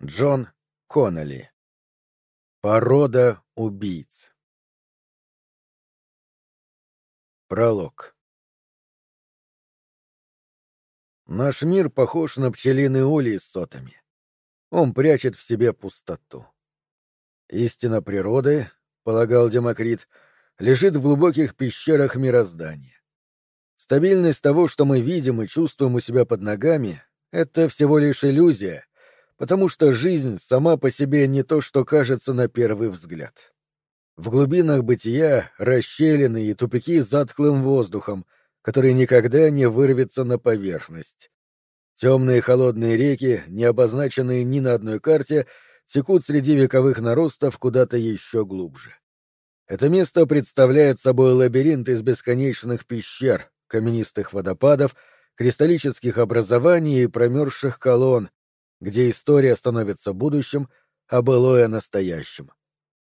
Джон Коннелли. Порода убийц. Пролог. Наш мир похож на пчелиный улей с сотами. Он прячет в себе пустоту. Истина природы, полагал Демокрит, лежит в глубоких пещерах мироздания. Стабильность того, что мы видим и чувствуем у себя под ногами, — это всего лишь иллюзия, потому что жизнь сама по себе не то, что кажется на первый взгляд. В глубинах бытия расщелины и тупики с затхлым воздухом, который никогда не вырвется на поверхность. Темные холодные реки, не обозначенные ни на одной карте, текут среди вековых наростов куда-то еще глубже. Это место представляет собой лабиринт из бесконечных пещер, каменистых водопадов, кристаллических образований и промерзших колонн, где история становится будущим, а былое — настоящим.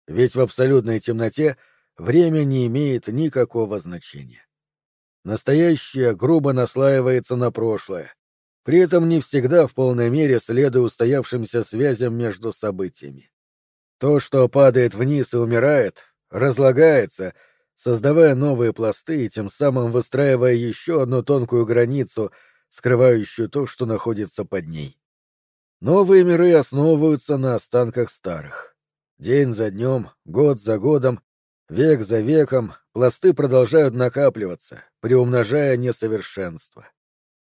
Ведь в абсолютной темноте время не имеет никакого значения. Настоящее грубо наслаивается на прошлое, при этом не всегда в полной мере следуя устоявшимся связям между событиями. То, что падает вниз и умирает, разлагается, создавая новые пласты и тем самым выстраивая еще одну тонкую границу, скрывающую то, что находится под ней. Новые миры основываются на останках старых. День за днем, год за годом, век за веком пласты продолжают накапливаться, приумножая несовершенство.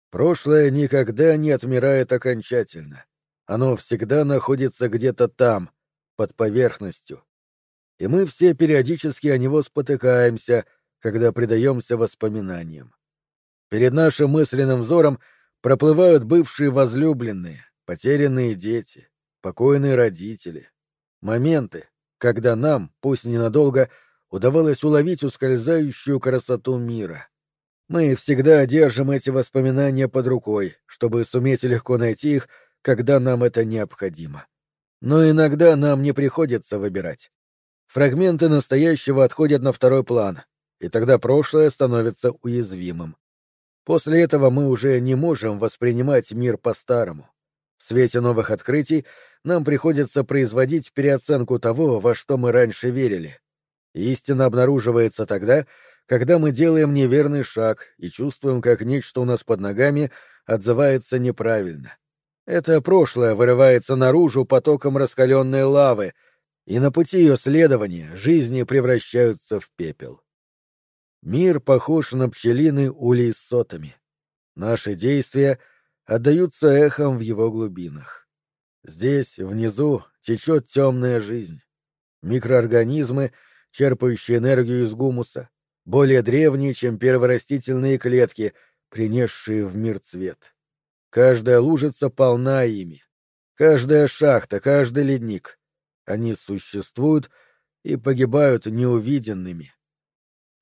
Прошлое никогда не отмирает окончательно. Оно всегда находится где-то там, под поверхностью. И мы все периодически о него спотыкаемся, когда предаемся воспоминаниям. Перед нашим мысленным взором проплывают бывшие возлюбленные, потерянные дети, покойные родители. Моменты, когда нам, пусть ненадолго, удавалось уловить ускользающую красоту мира. Мы всегда держим эти воспоминания под рукой, чтобы суметь легко найти их, когда нам это необходимо. Но иногда нам не приходится выбирать. Фрагменты настоящего отходят на второй план, и тогда прошлое становится уязвимым. После этого мы уже не можем воспринимать мир по-старому. В свете новых открытий нам приходится производить переоценку того, во что мы раньше верили. Истина обнаруживается тогда, когда мы делаем неверный шаг и чувствуем, как нечто у нас под ногами отзывается неправильно. Это прошлое вырывается наружу потоком раскаленной лавы, и на пути ее следования жизни превращаются в пепел. Мир похож на пчелиный улей с сотами. Наши действия — отдаются эхом в его глубинах. Здесь, внизу, течет темная жизнь. Микроорганизмы, черпающие энергию из гумуса, более древние, чем перворастительные клетки, принесшие в мир цвет. Каждая лужица полна ими. Каждая шахта, каждый ледник. Они существуют и погибают неувиденными.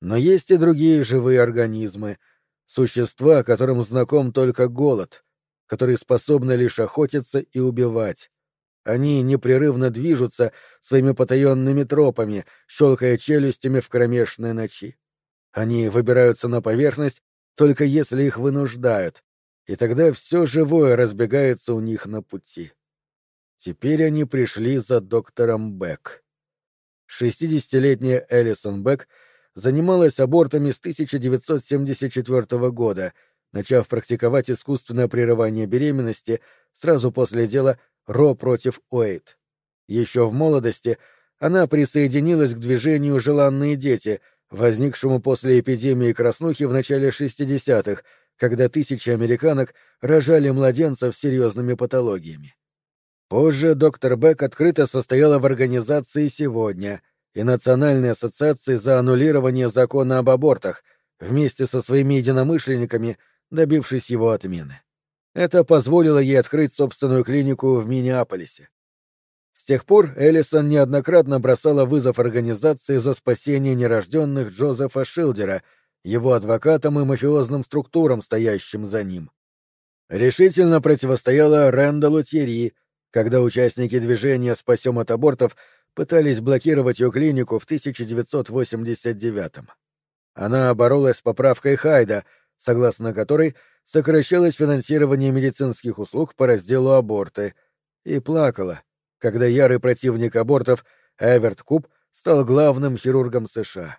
Но есть и другие живые организмы, существа, которым знаком только голод, которые способны лишь охотиться и убивать. Они непрерывно движутся своими потаенными тропами, щелкая челюстями в кромешной ночи. Они выбираются на поверхность только если их вынуждают, и тогда все живое разбегается у них на пути. Теперь они пришли за доктором Бек. Шестидесятилетняя Элисон Бек занималась абортами с 1974 года — начав практиковать искусственное прерывание беременности сразу после дела Ро против Уэйт. Еще в молодости она присоединилась к движению «Желанные дети», возникшему после эпидемии краснухи в начале 60-х, когда тысячи американок рожали младенцев с серьезными патологиями. Позже доктор Бек открыто состояла в организации «Сегодня» и Национальной ассоциации за аннулирование закона об абортах, вместе со своими единомышленниками — добившись его отмены. Это позволило ей открыть собственную клинику в Миннеаполисе. С тех пор Эллисон неоднократно бросала вызов организации за спасение нерожденных Джозефа Шилдера, его адвокатам и мафиозным структурам, стоящим за ним. Решительно противостояла Рэндаллу Тьерри, когда участники движения «Спасем от абортов» пытались блокировать ее клинику в 1989 -м. Она боролась с поправкой Хайда — согласно которой сокращалось финансирование медицинских услуг по разделу аборты, и плакала, когда ярый противник абортов Эверт Куб стал главным хирургом США.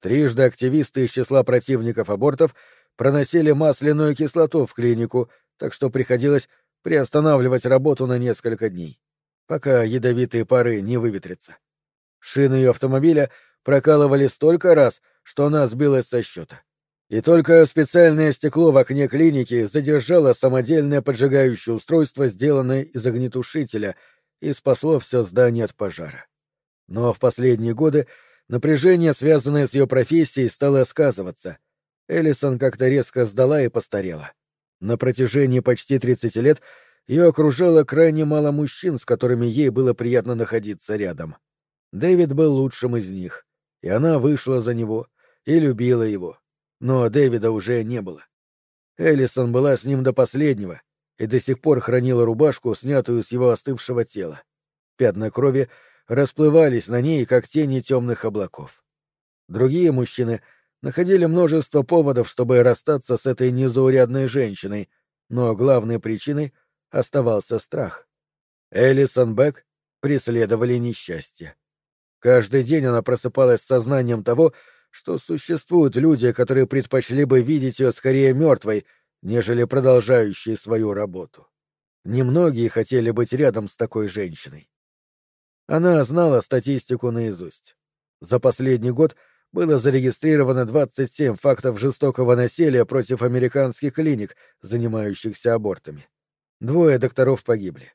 Трижды активисты из числа противников абортов проносили масляную кислоту в клинику, так что приходилось приостанавливать работу на несколько дней, пока ядовитые пары не выветрятся. Шины ее автомобиля прокалывали столько раз, что она сбилась со счета. И только специальное стекло в окне клиники задержало самодельное поджигающее устройство, сделанное из огнетушителя, и спасло все здание от пожара. Но в последние годы напряжение, связанное с ее профессией, стало сказываться. Эллисон как-то резко сдала и постарела. На протяжении почти 30 лет ее окружало крайне мало мужчин, с которыми ей было приятно находиться рядом. Дэвид был лучшим из них, и она вышла за него и любила его. Но Дэвида уже не было. Эллисон была с ним до последнего и до сих пор хранила рубашку, снятую с его остывшего тела. Пятна крови расплывались на ней, как тени темных облаков. Другие мужчины находили множество поводов, чтобы расстаться с этой незаурядной женщиной, но главной причиной оставался страх. Элисон Бек преследовали несчастье. Каждый день она просыпалась с сознанием того, что существуют люди, которые предпочли бы видеть ее скорее мертвой, нежели продолжающей свою работу. Немногие хотели быть рядом с такой женщиной. Она знала статистику наизусть. За последний год было зарегистрировано 27 фактов жестокого насилия против американских клиник, занимающихся абортами. Двое докторов погибли.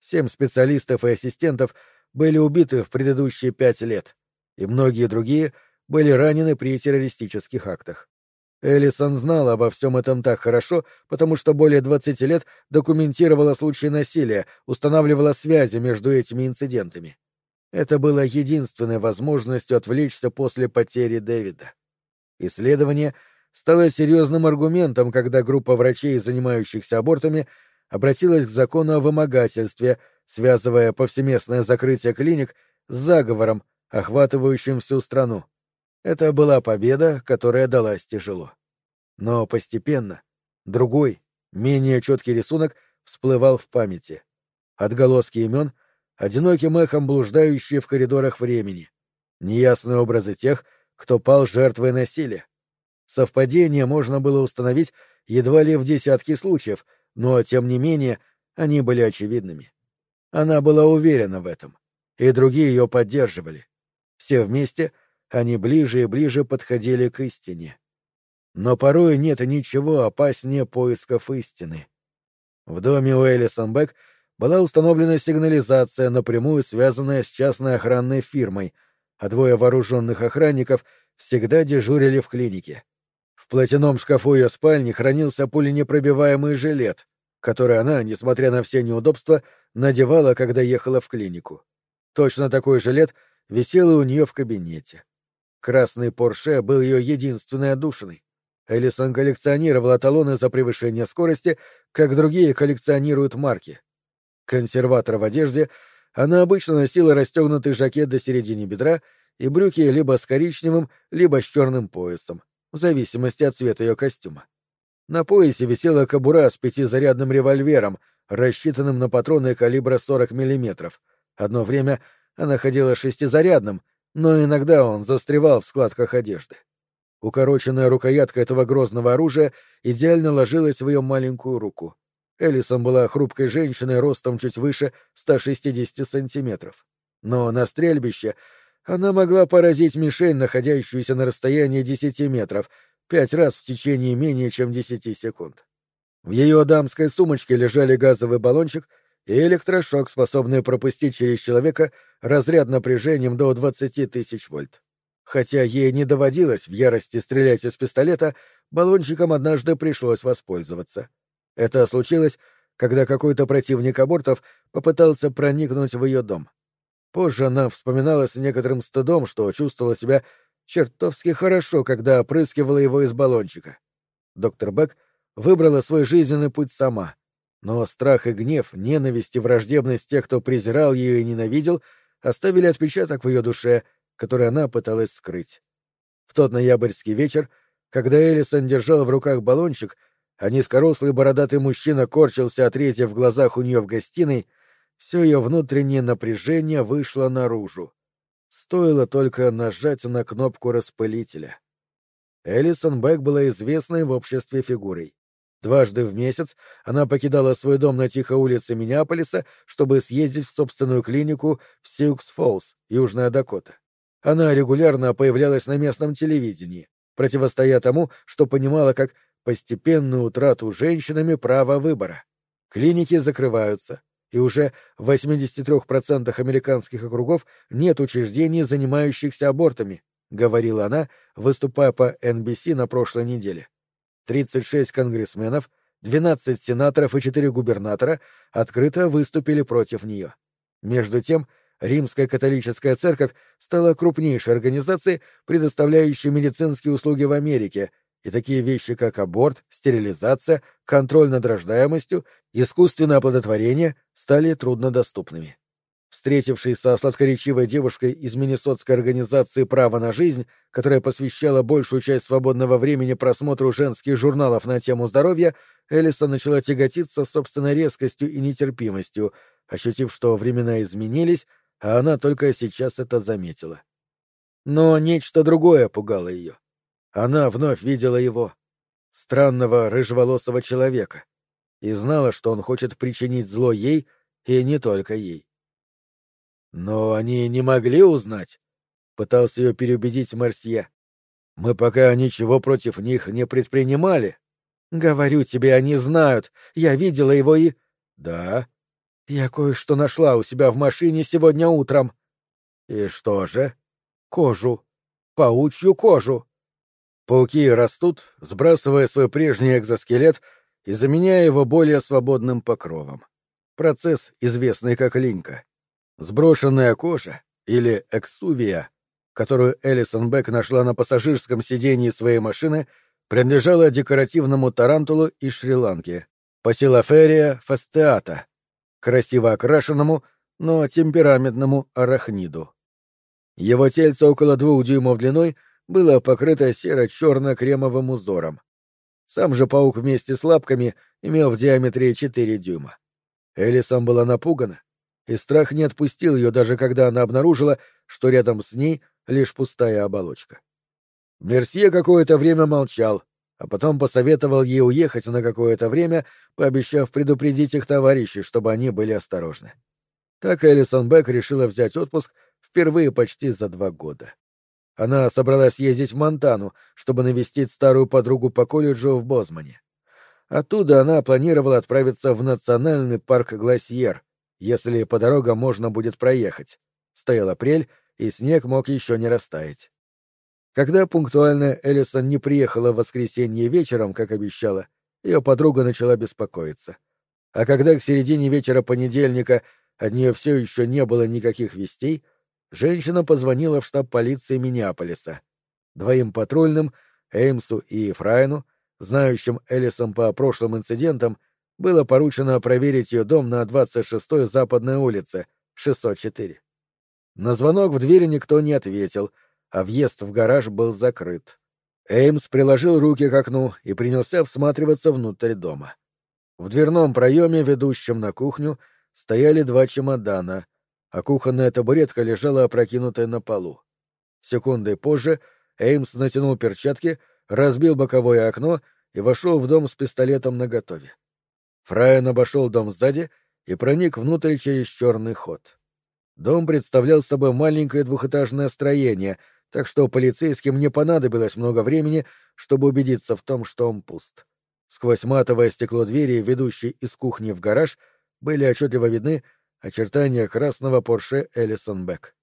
Семь специалистов и ассистентов были убиты в предыдущие пять лет, и многие другие были ранены при террористических актах. Эллисон знала обо всем этом так хорошо, потому что более 20 лет документировала случаи насилия, устанавливала связи между этими инцидентами. Это было единственной возможностью отвлечься после потери Дэвида. Исследование стало серьезным аргументом, когда группа врачей, занимающихся абортами, обратилась к закону о вымогательстве, связывая повсеместное закрытие клиник с заговором, охватывающим всю страну. Это была победа, которая далась тяжело. Но постепенно другой, менее четкий рисунок всплывал в памяти. Отголоски имен, одиноким эхом блуждающие в коридорах времени. Неясные образы тех, кто пал жертвой насилия. Совпадение можно было установить едва ли в десятки случаев, но, тем не менее, они были очевидными. Она была уверена в этом, и другие ее поддерживали. Все вместе — они ближе и ближе подходили к истине. Но порой нет ничего опаснее поисков истины. В доме у Элисон Бек была установлена сигнализация, напрямую связанная с частной охранной фирмой, а двое вооруженных охранников всегда дежурили в клинике. В платяном шкафу ее спальни хранился пуленепробиваемый жилет, который она, несмотря на все неудобства, надевала, когда ехала в клинику. Точно такой жилет висел и у нее в кабинете. Красный Порше был ее единственной отдушиной. Элисон коллекционировала талоны за превышение скорости, как другие коллекционируют марки. Консерватор в одежде, она обычно носила расстегнутый жакет до середины бедра и брюки либо с коричневым, либо с черным поясом, в зависимости от цвета ее костюма. На поясе висела кобура с пятизарядным револьвером, рассчитанным на патроны калибра 40 мм. Одно время она ходила шестизарядным — но иногда он застревал в складках одежды. Укороченная рукоятка этого грозного оружия идеально ложилась в ее маленькую руку. Элисон была хрупкой женщиной ростом чуть выше 160 сантиметров. Но на стрельбище она могла поразить мишень, находящуюся на расстоянии 10 метров, пять раз в течение менее чем 10 секунд. В ее дамской сумочке лежали газовый баллончик — и электрошок, способный пропустить через человека разряд напряжением до 20 тысяч вольт. Хотя ей не доводилось в ярости стрелять из пистолета, баллончиком однажды пришлось воспользоваться. Это случилось, когда какой-то противник абортов попытался проникнуть в ее дом. Позже она вспоминала с некоторым стыдом, что чувствовала себя чертовски хорошо, когда опрыскивала его из баллончика. Доктор Бек выбрала свой жизненный путь сама — но страх и гнев, ненависть и враждебность тех, кто презирал ее и ненавидел, оставили отпечаток в ее душе, который она пыталась скрыть. В тот ноябрьский вечер, когда Элисон держал в руках баллончик, а низкорослый бородатый мужчина корчился от рези в глазах у нее в гостиной, все ее внутреннее напряжение вышло наружу. Стоило только нажать на кнопку распылителя. Элисон Бэк была известной в обществе фигурой. Дважды в месяц она покидала свой дом на тихой улице Миннеаполиса, чтобы съездить в собственную клинику в Сиукс-Фоллс, Южная Дакота. Она регулярно появлялась на местном телевидении, противостоя тому, что понимала как постепенную утрату женщинами права выбора. Клиники закрываются, и уже в 83% американских округов нет учреждений, занимающихся абортами, говорила она, выступая по NBC на прошлой неделе. 36 конгрессменов, 12 сенаторов и 4 губернатора открыто выступили против нее. Между тем, Римская католическая церковь стала крупнейшей организацией, предоставляющей медицинские услуги в Америке — и такие вещи, как аборт, стерилизация, контроль над рождаемостью, искусственное оплодотворение стали труднодоступными. Встретившись со сладкоречивой девушкой из Миннесотской организации «Право на жизнь», которая посвящала большую часть свободного времени просмотру женских журналов на тему здоровья, Элиса начала тяготиться собственной резкостью и нетерпимостью, ощутив, что времена изменились, а она только сейчас это заметила. Но нечто другое пугало ее. Она вновь видела его, странного рыжеволосого человека, и знала, что он хочет причинить зло ей и не только ей. Но они не могли узнать, — пытался ее переубедить Марсье. Мы пока ничего против них не предпринимали. Говорю тебе, они знают. Я видела его и... Да. Я кое-что нашла у себя в машине сегодня утром. И что же? Кожу. Паучью кожу. Пауки растут, сбрасывая свой прежний экзоскелет и заменяя его более свободным покровом. Процесс, известный как линька. Сброшенная кожа, или эксувия, которую Элисон Бек нашла на пассажирском сидении своей машины, принадлежала декоративному тарантулу из Шри-Ланки, Пасилоферия фастеата, красиво окрашенному, но темпераментному арахниду. Его тельце около двух дюймов длиной — было покрыто серо-черно-кремовым узором. Сам же паук вместе с лапками имел в диаметре 4 дюйма. Элисон была напугана, и страх не отпустил ее, даже когда она обнаружила, что рядом с ней лишь пустая оболочка. Мерсье какое-то время молчал, а потом посоветовал ей уехать на какое-то время, пообещав предупредить их товарищей, чтобы они были осторожны. Так Элисон Бек решила взять отпуск впервые почти за два года. Она собралась ездить в Монтану, чтобы навестить старую подругу по колледжу в Бозмане. Оттуда она планировала отправиться в национальный парк Гласьер, если по дорогам можно будет проехать. Стоял апрель, и снег мог еще не растаять. Когда пунктуальная Эллисон не приехала в воскресенье вечером, как обещала, ее подруга начала беспокоиться. А когда к середине вечера понедельника от нее все еще не было никаких вестей, женщина позвонила в штаб полиции Миннеаполиса. Двоим патрульным, Эймсу и Фрайну, знающим Эллисом по прошлым инцидентам, было поручено проверить ее дом на 26-й Западной улице, 604. На звонок в двери никто не ответил, а въезд в гараж был закрыт. Эймс приложил руки к окну и принялся всматриваться внутрь дома. В дверном проеме, ведущем на кухню, стояли два чемодана, а кухонная табуретка лежала опрокинутая на полу. Секундой позже Эймс натянул перчатки, разбил боковое окно и вошел в дом с пистолетом наготове. Фрайен обошел дом сзади и проник внутрь через черный ход. Дом представлял собой маленькое двухэтажное строение, так что полицейским не понадобилось много времени, чтобы убедиться в том, что он пуст. Сквозь матовое стекло двери, ведущей из кухни в гараж, были отчетливо видны очертания красного Порше Эллисон Бек.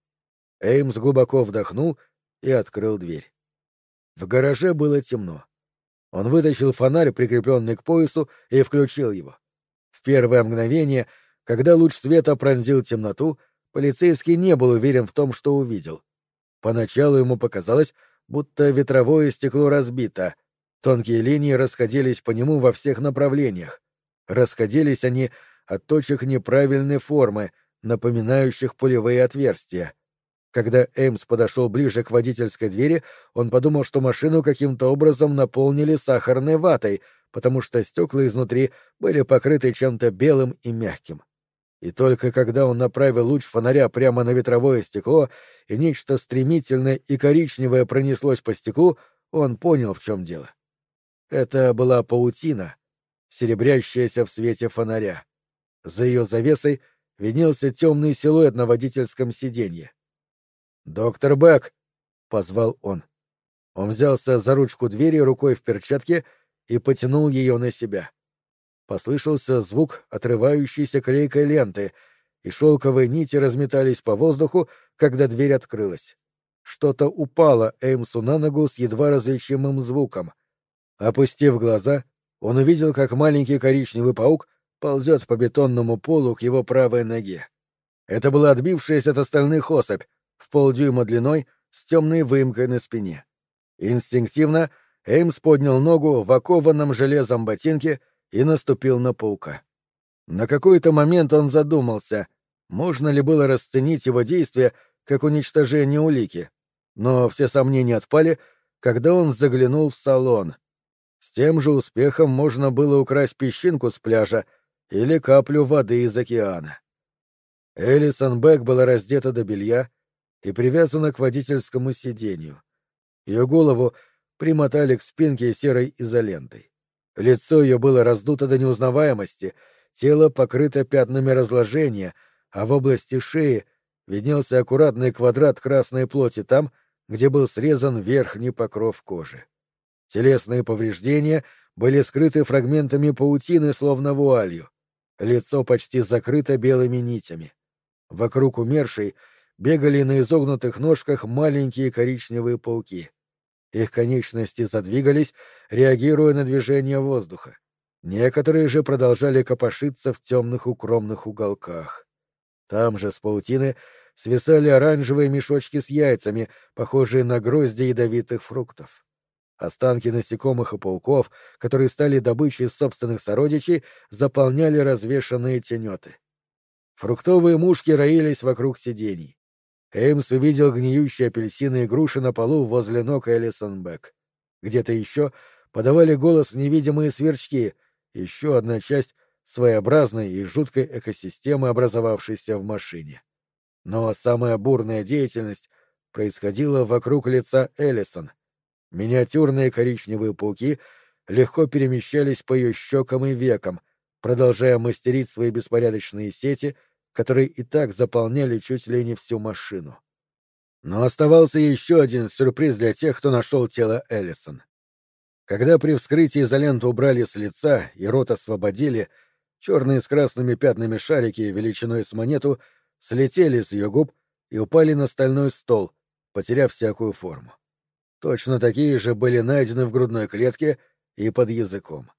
Эймс глубоко вдохнул и открыл дверь. В гараже было темно. Он вытащил фонарь, прикрепленный к поясу, и включил его. В первое мгновение, когда луч света пронзил темноту, полицейский не был уверен в том, что увидел. Поначалу ему показалось, будто ветровое стекло разбито, тонкие линии расходились по нему во всех направлениях. Расходились они от точек неправильной формы, напоминающих пулевые отверстия. Когда Эймс подошел ближе к водительской двери, он подумал, что машину каким-то образом наполнили сахарной ватой, потому что стекла изнутри были покрыты чем-то белым и мягким. И только когда он направил луч фонаря прямо на ветровое стекло, и нечто стремительное и коричневое пронеслось по стеклу, он понял, в чем дело. Это была паутина, серебрящаяся в свете фонаря. За ее завесой виднелся темный силуэт на водительском сиденье. «Доктор Бэк!» — позвал он. Он взялся за ручку двери рукой в перчатке и потянул ее на себя. Послышался звук отрывающейся клейкой ленты, и шелковые нити разметались по воздуху, когда дверь открылась. Что-то упало Эймсу на ногу с едва различимым звуком. Опустив глаза, он увидел, как маленький коричневый паук ползет по бетонному полу к его правой ноге. Это была отбившаяся от остальных особь, в полдюйма длиной, с темной выемкой на спине. Инстинктивно Эймс поднял ногу в окованном железом ботинке и наступил на паука. На какой-то момент он задумался, можно ли было расценить его действия как уничтожение улики, но все сомнения отпали, когда он заглянул в салон. С тем же успехом можно было украсть песчинку с пляжа или каплю воды из океана. Элисон Бек была раздета до белья и привязана к водительскому сиденью. Ее голову примотали к спинке серой изолентой. Лицо ее было раздуто до неузнаваемости, тело покрыто пятнами разложения, а в области шеи виднелся аккуратный квадрат красной плоти там, где был срезан верхний покров кожи. Телесные повреждения были скрыты фрагментами паутины, словно вуалью. Лицо почти закрыто белыми нитями. Вокруг умершей бегали на изогнутых ножках маленькие коричневые пауки. Их конечности задвигались, реагируя на движение воздуха. Некоторые же продолжали копошиться в темных укромных уголках. Там же с паутины свисали оранжевые мешочки с яйцами, похожие на грозди ядовитых фруктов. Останки насекомых и пауков, которые стали добычей собственных сородичей, заполняли развешанные тенеты. Фруктовые мушки роились вокруг сидений. Эймс увидел гниющие апельсины и груши на полу возле ног Элисон Бек. Где-то еще подавали голос невидимые сверчки, еще одна часть своеобразной и жуткой экосистемы, образовавшейся в машине. Но самая бурная деятельность происходила вокруг лица Эллисон. Миниатюрные коричневые пауки легко перемещались по ее щекам и векам, продолжая мастерить свои беспорядочные сети — которые и так заполняли чуть ли не всю машину. Но оставался еще один сюрприз для тех, кто нашел тело Эллисон. Когда при вскрытии изоленту убрали с лица и рот освободили, черные с красными пятнами шарики величиной с монету слетели с ее губ и упали на стальной стол, потеряв всякую форму. Точно такие же были найдены в грудной клетке и под языком.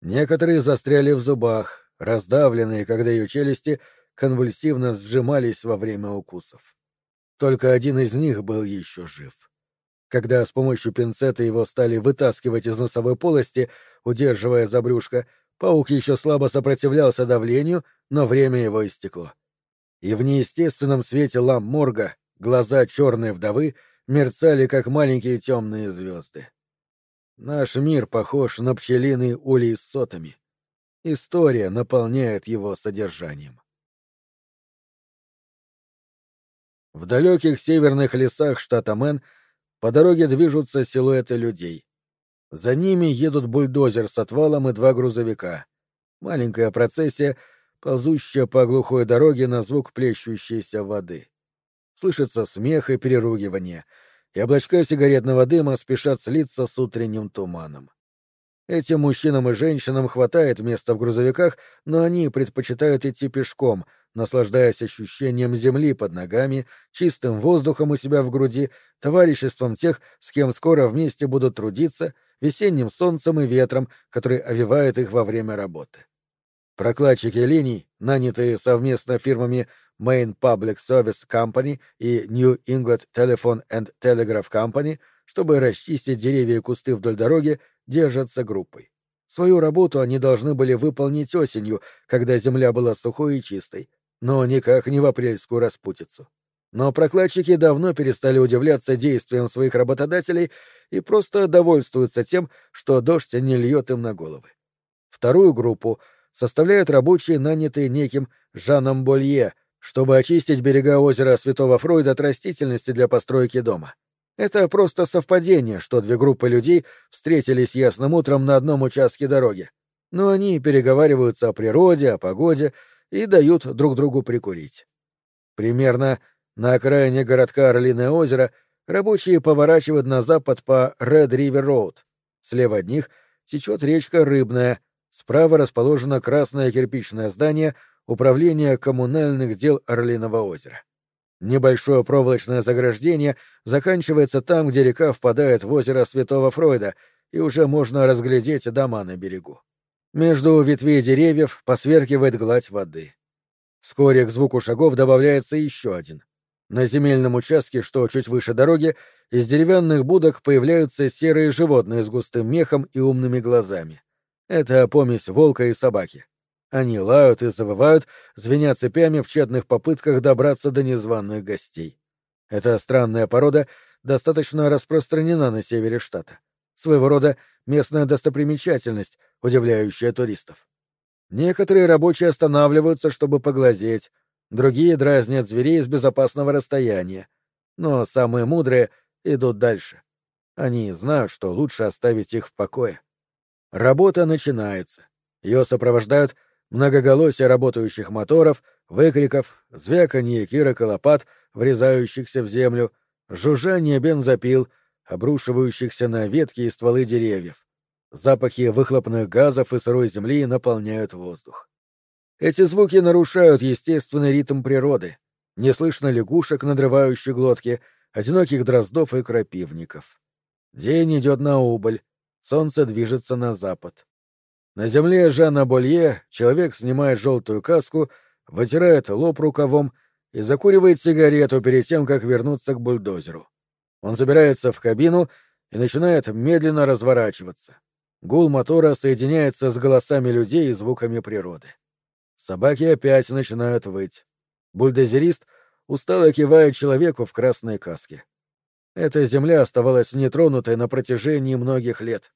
Некоторые застряли в зубах, раздавленные, когда ее челюсти — конвульсивно сжимались во время укусов. Только один из них был еще жив. Когда с помощью пинцета его стали вытаскивать из носовой полости, удерживая за брюшко, паук еще слабо сопротивлялся давлению, но время его истекло. И в неестественном свете ламп морга глаза черной вдовы мерцали, как маленькие темные звезды. Наш мир похож на пчелиный улей с сотами. История наполняет его содержанием. В далеких северных лесах штата Мэн по дороге движутся силуэты людей. За ними едут бульдозер с отвалом и два грузовика. Маленькая процессия, ползущая по глухой дороге на звук плещущейся воды. Слышится смех и переругивание, и облачка сигаретного дыма спешат слиться с утренним туманом. Этим мужчинам и женщинам хватает места в грузовиках, но они предпочитают идти пешком — наслаждаясь ощущением земли под ногами, чистым воздухом у себя в груди, товариществом тех, с кем скоро вместе будут трудиться, весенним солнцем и ветром, который овивает их во время работы. Прокладчики линий, нанятые совместно фирмами Main Public Service Company и New England Telephone and Telegraph Company, чтобы расчистить деревья и кусты вдоль дороги, держатся группой. Свою работу они должны были выполнить осенью, когда земля была сухой и чистой, но никак не в апрельскую распутицу. Но прокладчики давно перестали удивляться действиям своих работодателей и просто довольствуются тем, что дождь не льет им на головы. Вторую группу составляют рабочие, нанятые неким Жаном Болье, чтобы очистить берега озера Святого Фройда от растительности для постройки дома. Это просто совпадение, что две группы людей встретились ясным утром на одном участке дороги. Но они переговариваются о природе, о погоде и дают друг другу прикурить. Примерно на окраине городка Орлиное озеро рабочие поворачивают на запад по Red River Road. Слева от них течет речка Рыбная, справа расположено красное кирпичное здание Управления коммунальных дел Орлиного озера. Небольшое проволочное заграждение заканчивается там, где река впадает в озеро Святого Фройда, и уже можно разглядеть дома на берегу. Между ветвей деревьев посверкивает гладь воды. Вскоре к звуку шагов добавляется еще один. На земельном участке, что чуть выше дороги, из деревянных будок появляются серые животные с густым мехом и умными глазами. Это помесь волка и собаки. Они лают и завывают, звеня цепями в тщетных попытках добраться до незваных гостей. Эта странная порода достаточно распространена на севере штата. Своего рода местная достопримечательность, удивляющая туристов. Некоторые рабочие останавливаются, чтобы поглазеть, другие дразнят зверей с безопасного расстояния. Но самые мудрые идут дальше. Они знают, что лучше оставить их в покое. Работа начинается. Ее сопровождают многоголосие работающих моторов, выкриков, звяканье кирок и лопат, врезающихся в землю, жужжание бензопил, обрушивающихся на ветки и стволы деревьев. Запахи выхлопных газов и сырой земли наполняют воздух. Эти звуки нарушают естественный ритм природы. Не слышно лягушек, надрывающих глотки, одиноких дроздов и крапивников. День идет на убыль, солнце движется на запад. На земле Жана Болье человек снимает желтую каску, вытирает лоб рукавом и закуривает сигарету перед тем, как вернуться к бульдозеру. Он забирается в кабину и начинает медленно разворачиваться. Гул мотора соединяется с голосами людей и звуками природы. Собаки опять начинают выть. Бульдозерист устало кивает человеку в красной каске. Эта земля оставалась нетронутой на протяжении многих лет.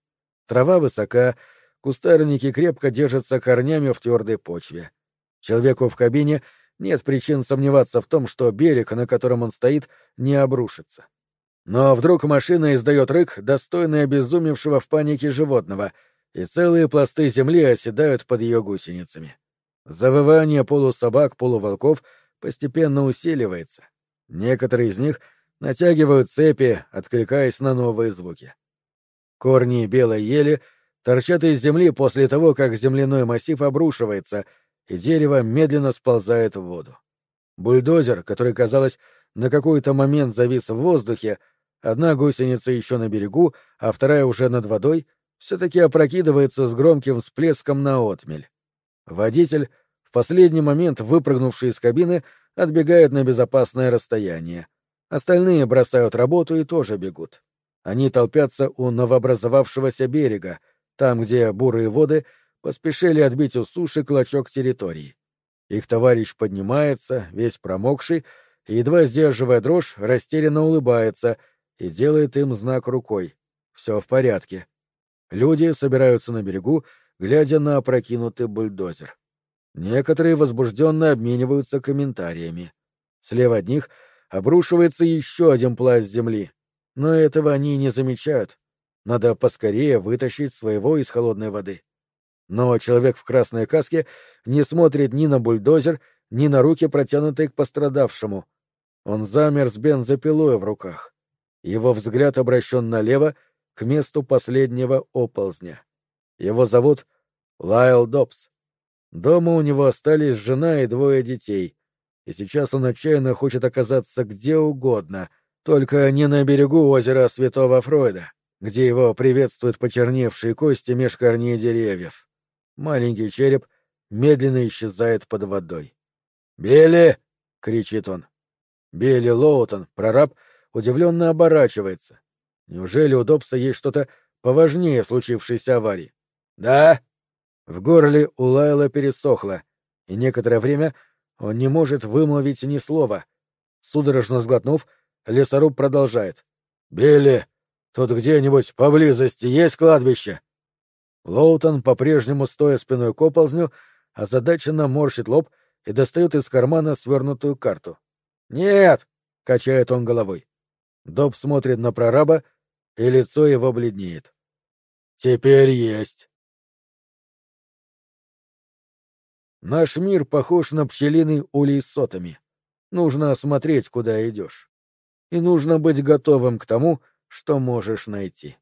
Трава высока, Кустарники крепко держатся корнями в твердой почве. Человеку в кабине нет причин сомневаться в том, что берег, на котором он стоит, не обрушится. Но вдруг машина издает рык, достойный обезумевшего в панике животного, и целые пласты земли оседают под ее гусеницами. Завывание полусобак, полуволков постепенно усиливается. Некоторые из них натягивают цепи, откликаясь на новые звуки. Корни белой ели — торчат из земли после того, как земляной массив обрушивается, и дерево медленно сползает в воду. Бульдозер, который, казалось, на какой-то момент завис в воздухе, одна гусеница еще на берегу, а вторая уже над водой, все-таки опрокидывается с громким всплеском на отмель. Водитель, в последний момент выпрыгнувший из кабины, отбегает на безопасное расстояние. Остальные бросают работу и тоже бегут. Они толпятся у новообразовавшегося берега, там, где бурые воды поспешили отбить у суши клочок территории. Их товарищ поднимается, весь промокший, едва сдерживая дрожь, растерянно улыбается и делает им знак рукой. Все в порядке. Люди собираются на берегу, глядя на опрокинутый бульдозер. Некоторые возбужденно обмениваются комментариями. Слева от них обрушивается еще один пласт земли, но этого они не замечают. Надо поскорее вытащить своего из холодной воды. Но человек в красной каске не смотрит ни на бульдозер, ни на руки, протянутые к пострадавшему. Он замер с бензопилой в руках. Его взгляд обращен налево, к месту последнего оползня. Его зовут Лайл Добс. Дома у него остались жена и двое детей, и сейчас он отчаянно хочет оказаться где угодно, только не на берегу озера Святого Фройда где его приветствуют почерневшие кости меж корней деревьев. Маленький череп медленно исчезает под водой. «Билли!» — кричит он. Билли Лоутон, прораб, удивленно оборачивается. Неужели у Добса есть что-то поважнее случившейся аварии? «Да?» В горле у Лайла пересохло, и некоторое время он не может вымолвить ни слова. Судорожно сглотнув, лесоруб продолжает. «Билли, Тут где-нибудь поблизости есть кладбище?» Лоутон, по-прежнему стоя спиной к оползню, озадаченно морщит лоб и достает из кармана свернутую карту. «Нет!» — качает он головой. Доб смотрит на прораба, и лицо его бледнеет. «Теперь есть». Наш мир похож на пчелиный улей с сотами. Нужно осмотреть, куда идешь. И нужно быть готовым к тому, что можешь найти.